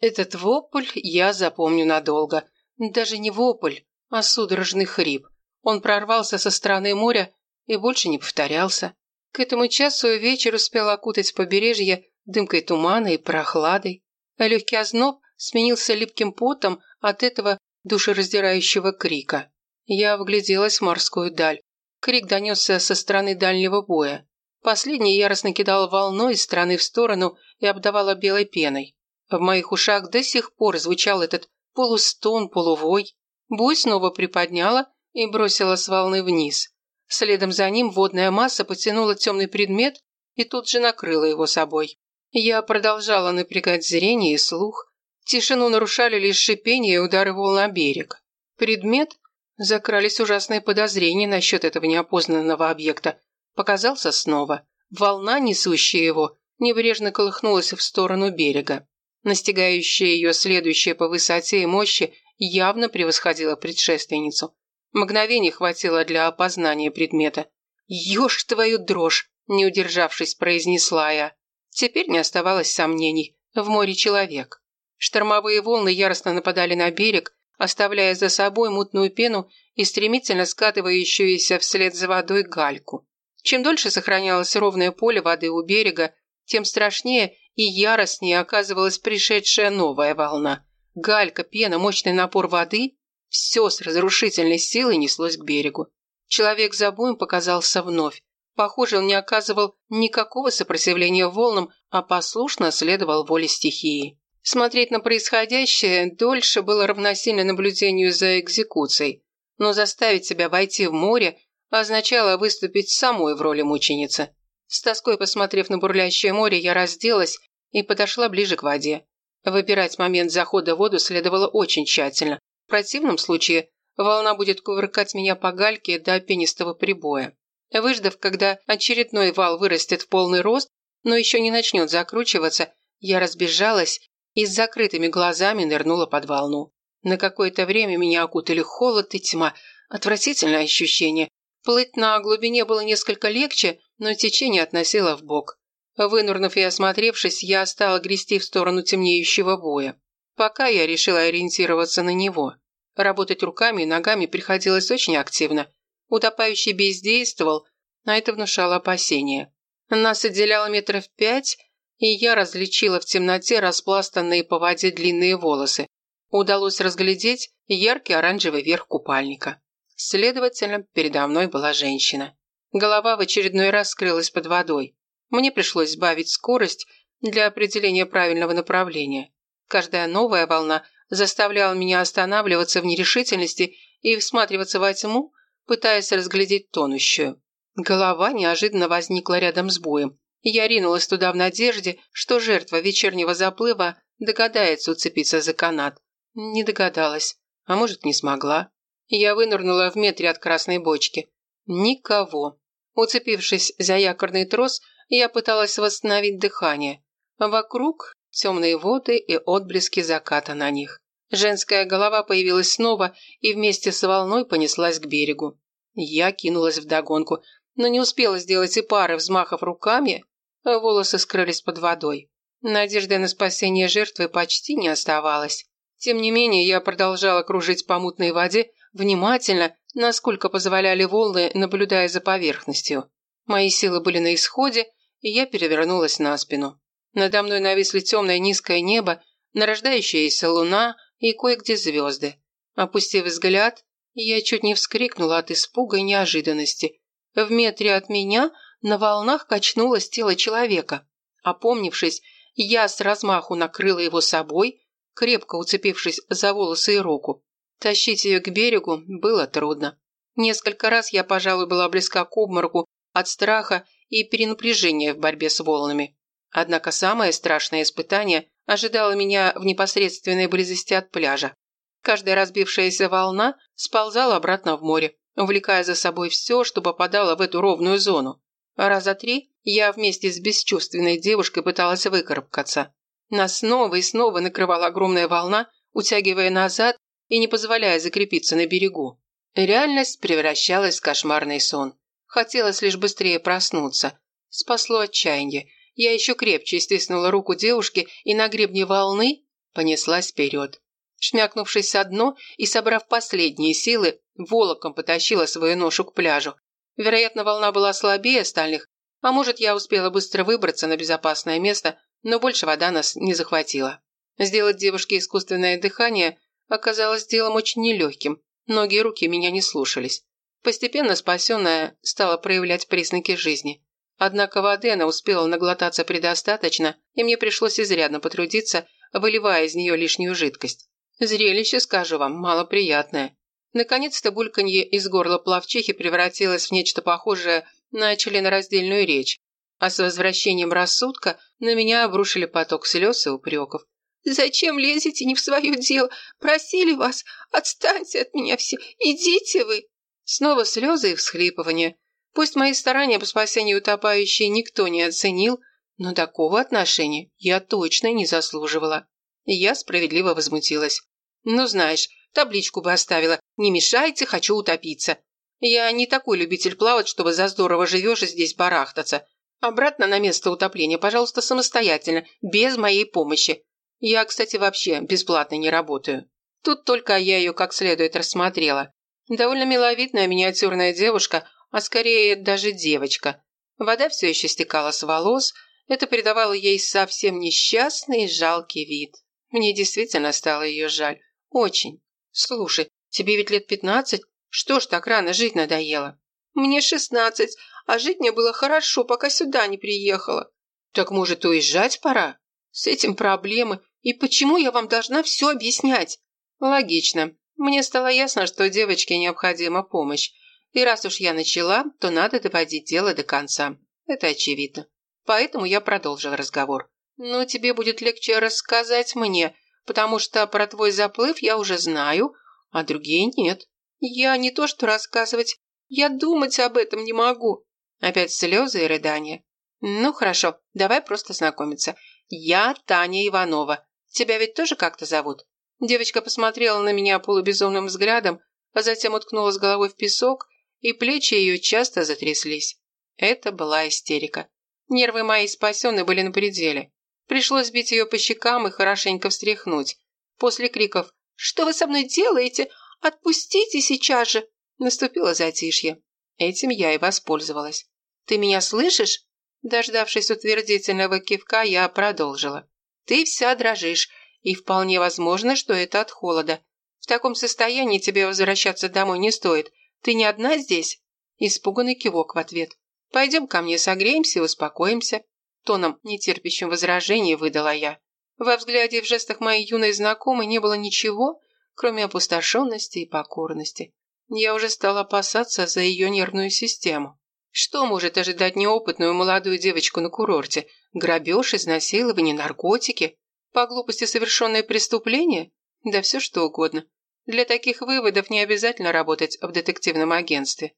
Этот вопль я запомню надолго. Даже не вопль, а судорожный хрип. Он прорвался со стороны моря и больше не повторялся. К этому часу вечер успел окутать побережье дымкой тумана и прохладой. А легкий озноб сменился липким потом от этого душераздирающего крика. Я вгляделась в морскую даль. Крик донесся со стороны дальнего боя. Последний яростно кидал волной из стороны в сторону и обдавала белой пеной. В моих ушах до сих пор звучал этот полустон, полувой. Бой снова приподняла и бросила с волны вниз. Следом за ним водная масса потянула темный предмет и тут же накрыла его собой. Я продолжала напрягать зрение и слух. Тишину нарушали лишь шипение и удары волн на берег. Предмет, закрались ужасные подозрения насчет этого неопознанного объекта, показался снова. Волна, несущая его, небрежно колыхнулась в сторону берега. Настигающая ее следующая по высоте и мощи явно превосходила предшественницу. Мгновений хватило для опознания предмета. «Ешь твою дрожь!» – не удержавшись, произнесла я. Теперь не оставалось сомнений. В море человек. Штормовые волны яростно нападали на берег, оставляя за собой мутную пену и стремительно скатывающуюся вслед за водой гальку. Чем дольше сохранялось ровное поле воды у берега, тем страшнее и яростнее оказывалась пришедшая новая волна. Галька, пена, мощный напор воды – все с разрушительной силой неслось к берегу. Человек за боем показался вновь. Похоже, он не оказывал никакого сопротивления волнам, а послушно следовал воле стихии. Смотреть на происходящее дольше было равносильно наблюдению за экзекуцией, но заставить себя войти в море означало выступить самой в роли мученицы. С тоской посмотрев на бурлящее море, я разделась и подошла ближе к воде. Выбирать момент захода в воду следовало очень тщательно. В противном случае волна будет кувыркать меня по гальке до пенистого прибоя. Выждав, когда очередной вал вырастет в полный рост, но еще не начнет закручиваться, я разбежалась и с закрытыми глазами нырнула под волну. На какое-то время меня окутали холод и тьма. Отвратительное ощущение. Плыть на глубине было несколько легче, но течение относило в бок. Вынурнув и осмотревшись, я стала грести в сторону темнеющего боя. Пока я решила ориентироваться на него. Работать руками и ногами приходилось очень активно. Утопающий бездействовал, а это внушало опасения. Нас отделяло метров пять, и я различила в темноте распластанные по воде длинные волосы. Удалось разглядеть яркий оранжевый верх купальника. Следовательно, передо мной была женщина. Голова в очередной раз скрылась под водой. Мне пришлось сбавить скорость для определения правильного направления. Каждая новая волна заставляла меня останавливаться в нерешительности и всматриваться во тьму, пытаясь разглядеть тонущую. Голова неожиданно возникла рядом с боем. Я ринулась туда в надежде, что жертва вечернего заплыва догадается уцепиться за канат. Не догадалась, а может, не смогла. Я вынырнула в метре от красной бочки. Никого. Уцепившись за якорный трос, я пыталась восстановить дыхание. Вокруг темные воды и отблески заката на них. Женская голова появилась снова и вместе с волной понеслась к берегу. Я кинулась вдогонку, но не успела сделать и пары взмахов руками, волосы скрылись под водой. Надежды на спасение жертвы почти не оставалось. Тем не менее, я продолжала кружить по мутной воде, внимательно, насколько позволяли волны, наблюдая за поверхностью. Мои силы были на исходе, и я перевернулась на спину. Надо мной нависли темное низкое небо, нарождающаяся луна и кое-где звезды. Опустив взгляд, я чуть не вскрикнула от испуга и неожиданности. В метре от меня на волнах качнулось тело человека. Опомнившись, я с размаху накрыла его собой, крепко уцепившись за волосы и руку. Тащить ее к берегу было трудно. Несколько раз я, пожалуй, была близка к обмороку от страха и перенапряжения в борьбе с волнами. Однако самое страшное испытание ожидало меня в непосредственной близости от пляжа. Каждая разбившаяся волна сползала обратно в море, увлекая за собой все, что попадало в эту ровную зону. Раза три я вместе с бесчувственной девушкой пыталась выкарабкаться. Нас снова и снова накрывала огромная волна, утягивая назад и не позволяя закрепиться на берегу. Реальность превращалась в кошмарный сон. Хотелось лишь быстрее проснуться. Спасло отчаяние. Я еще крепче стиснула руку девушки и на гребне волны понеслась вперед. Шмякнувшись со дно и собрав последние силы, волоком потащила свою ношу к пляжу. Вероятно, волна была слабее остальных, а может, я успела быстро выбраться на безопасное место, но больше вода нас не захватила. Сделать девушке искусственное дыхание оказалось делом очень нелегким. Ноги и руки меня не слушались. Постепенно спасенная стала проявлять признаки жизни. Однако воды она успела наглотаться предостаточно, и мне пришлось изрядно потрудиться, выливая из нее лишнюю жидкость. Зрелище, скажу вам, малоприятное. Наконец-то бульканье из горла плавчихи превратилось в нечто похожее на членораздельную речь, а с возвращением рассудка на меня обрушили поток слез и упреков. «Зачем лезете не в свое дело? Просили вас, отстаньте от меня все, идите вы!» Снова слезы и всхлипывания. Пусть мои старания по спасению утопающей никто не оценил, но такого отношения я точно не заслуживала. Я справедливо возмутилась. «Ну, знаешь, табличку бы оставила. Не мешайте, хочу утопиться. Я не такой любитель плавать, чтобы за здорово живешь и здесь барахтаться. Обратно на место утопления, пожалуйста, самостоятельно, без моей помощи. Я, кстати, вообще бесплатно не работаю. Тут только я ее как следует рассмотрела. Довольно миловидная миниатюрная девушка, а скорее даже девочка. Вода все еще стекала с волос, это придавало ей совсем несчастный и жалкий вид. Мне действительно стало ее жаль. Очень. Слушай, тебе ведь лет пятнадцать? Что ж так рано жить надоело? Мне шестнадцать, а жить мне было хорошо, пока сюда не приехала. Так может, уезжать пора? С этим проблемы. И почему я вам должна все объяснять? Логично. Мне стало ясно, что девочке необходима помощь. И раз уж я начала, то надо доводить дело до конца. Это очевидно. Поэтому я продолжил разговор. «Ну, тебе будет легче рассказать мне, потому что про твой заплыв я уже знаю, а другие нет. Я не то что рассказывать, я думать об этом не могу». Опять слезы и рыдания. «Ну, хорошо, давай просто знакомиться. Я Таня Иванова. Тебя ведь тоже как-то зовут?» Девочка посмотрела на меня полубезумным взглядом, а затем уткнулась головой в песок, и плечи ее часто затряслись. Это была истерика. Нервы мои спасенные были на пределе. Пришлось бить ее по щекам и хорошенько встряхнуть. После криков «Что вы со мной делаете? Отпустите сейчас же!» Наступило затишье. Этим я и воспользовалась. «Ты меня слышишь?» Дождавшись утвердительного кивка, я продолжила. «Ты вся дрожишь, и вполне возможно, что это от холода. В таком состоянии тебе возвращаться домой не стоит. Ты не одна здесь?» Испуганный кивок в ответ. «Пойдем ко мне согреемся и успокоимся», тоном, нетерпящим возражений, выдала я. Во взгляде и в жестах моей юной знакомой не было ничего, кроме опустошенности и покорности. Я уже стала опасаться за ее нервную систему. Что может ожидать неопытную молодую девочку на курорте? Грабеж, изнасилование, наркотики? По глупости совершенное преступление? Да все что угодно. Для таких выводов не обязательно работать в детективном агентстве.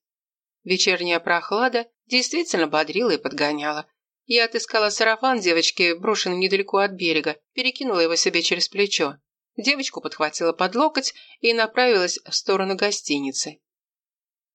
Вечерняя прохлада действительно бодрила и подгоняла. Я отыскала сарафан девочки, брошенный недалеко от берега, перекинула его себе через плечо. Девочку подхватила под локоть и направилась в сторону гостиницы.